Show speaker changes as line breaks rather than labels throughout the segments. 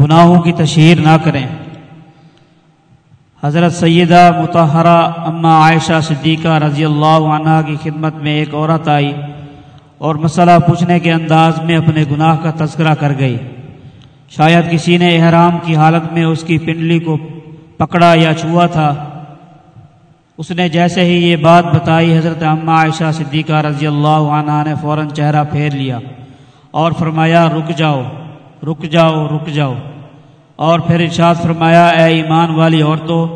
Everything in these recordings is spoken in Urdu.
گناہوں کی تشہیر نہ کریں۔ حضرت سیدہ متحرہ اما عائشہ صدیقہ رضی اللہ عنہ کی خدمت میں ایک عورت آئی اور مسئلہ پوچھنے کے انداز میں اپنے گناہ کا تذکرہ کر گئی۔ شاید کسی نے احرام کی حالت میں اس کی پنڈلی کو پکڑا یا چھوا تھا۔ اس نے جیسے ہی یہ بات بتائی، حضرت اما عائشہ صدیقہ رضی اللہ عنہ نے فوراً چہرہ پھیر لیا اور فرمایا، رک جاؤ۔ رک جاؤ رک جاؤ۔ اور پھر ارشاد فرمایا، اے ایمان والی عورتوں،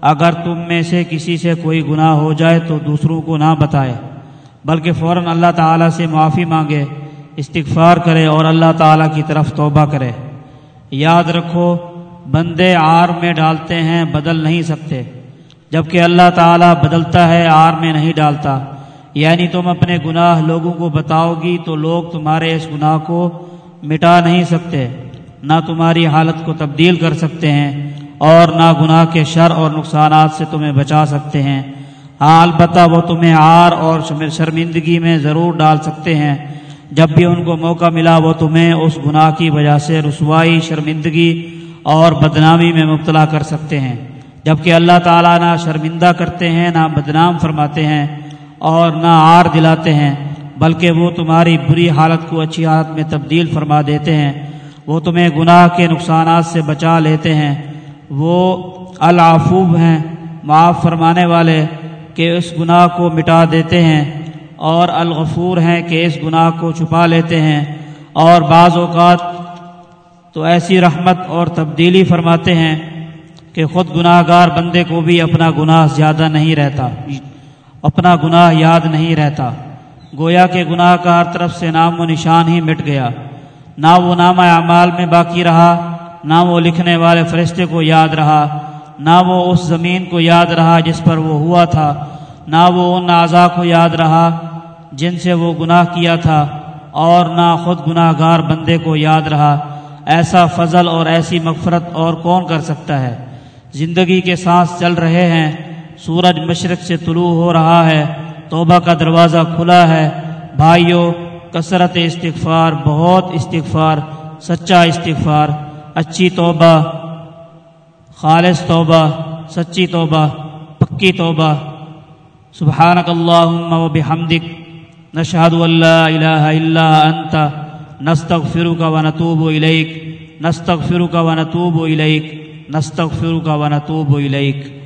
اگر تم میں سے کسی سے کوئی گناہ ہو جائے تو دوسروں کو نہ بتائے، بلکہ فوراً اللہ تعالیٰ سے معافی مانگے، استغفار کرے اور اللہ تعالیٰ کی طرف توبہ کرے۔ یاد رکھو، بندے آر میں ڈالتے ہیں، بدل نہیں سکتے۔ جبکہ اللہ تعالیٰ بدلتا ہے، آر میں نہیں ڈالتا۔ یعنی تم اپنے گناہ لوگوں کو بتاؤ گی تو لوگ تمہارے اس گناہ کو مٹا نہیں سکتے، نہ تمہاری حالت کو تبدیل کر سکتے ہیں اور نہ گناہ کے شر اور نقصانات سے تمہیں بچا سکتے ہیں۔ ہاں البتہ وہ تمہیں آر اور شرمندگی میں ضرور ڈال سکتے ہیں۔ جب بھی ان کو موقع ملا، وہ تمہیں اس گناہ کی وجہ سے رسوائی، شرمندگی اور بدنامی میں مبتلا کر سکتے ہیں۔ جبکہ اللہ تعالیٰ نہ شرمندہ کرتے ہیں، نہ بدنام فرماتے ہیں اور نہ آر دلاتے ہیں۔ بلکہ وہ تمہاری بری حالت کو اچھی حالت میں تبدیل فرما دیتے ہیں۔ وہ تمہیں گناہ کے نقصانات سے بچا لیتے ہیں۔ وہ العفوب ہیں، معاف فرمانے والے کہ اس گناہ کو مٹا دیتے ہیں اور الغفور ہیں کہ اس گناہ کو چھپا لیتے ہیں۔ اور بعض اوقات تو ایسی رحمت اور تبدیلی فرماتے ہیں کہ خود گناہ گار بندے کو بھی اپنا گناہ زیادہ نہیں رہتا۔ اپنا گناہ یاد نہیں رہتا۔ گویا کہ گناہ کا ہر طرف سے نام و نشان ہی مٹ گیا۔ نہ وہ نامہ اعمال میں باقی رہا، نہ وہ لکھنے والے فرشتے کو یاد رہا، نہ وہ اس زمین کو یاد رہا جس پر وہ ہوا تھا، نہ وہ ان اعضاء کو یاد رہا جن سے وہ گناہ کیا تھا، اور نہ خود گناہ گار بندے کو یاد رہا۔ ایسا فضل اور ایسی مغفرت اور کون کر سکتا ہے؟ زندگی کے سانس چل رہے ہیں، سورج مشرق سے طلوع ہو رہا ہے۔ توبہ کا دروازہ کھلا ہے۔ بھائیوں کثرت استغفار، بہت استغفار، سچا استغفار، اچھی توبہ، خالص توبہ، سچی توبہ، پکی توبہ۔ سبحانک اللہم و بحمدک، نشہد اللہ الہ الا انت، نستغفرک و نتوب الیک، نستغفرک و نتوب الیک، نستغفرک و نتوب الیک۔